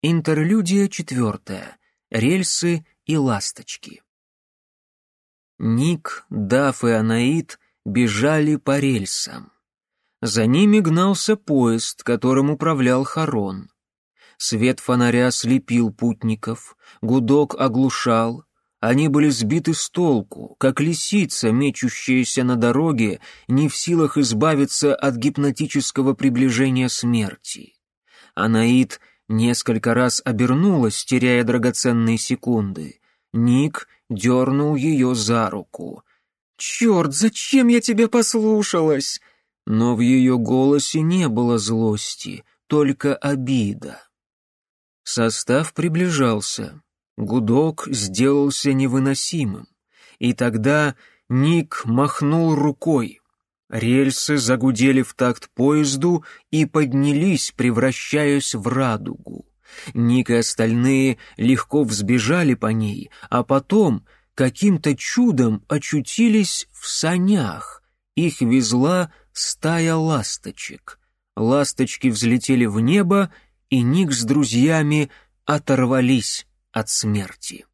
Интерлюдия четвертая. Рельсы и ласточки. Ник, Даф и Анаит бежали по рельсам. За ними гнался поезд, которым управлял Харон. Свет фонаря слепил путников, гудок оглушал, они были сбиты с толку, как лисица, мечущаяся на дороге, не в силах избавиться от гипнотического приближения смерти. Анаит несколько раз обернулась, теряя драгоценные секунды. Ник дернул ее за руку. «Черт, зачем я тебе послушалась?» Но в ее голосе не было злости, только обида. Состав приближался. Гудок сделался невыносимым. И тогда Ник махнул рукой. Рельсы загудели в такт поезду и поднялись, превращаясь в радугу. Ник и остальные легко взбежали по ней, а потом каким-то чудом очутились в санях. Их везла стая ласточек. Ласточки взлетели в небо, и Ник с друзьями оторвались от смерти.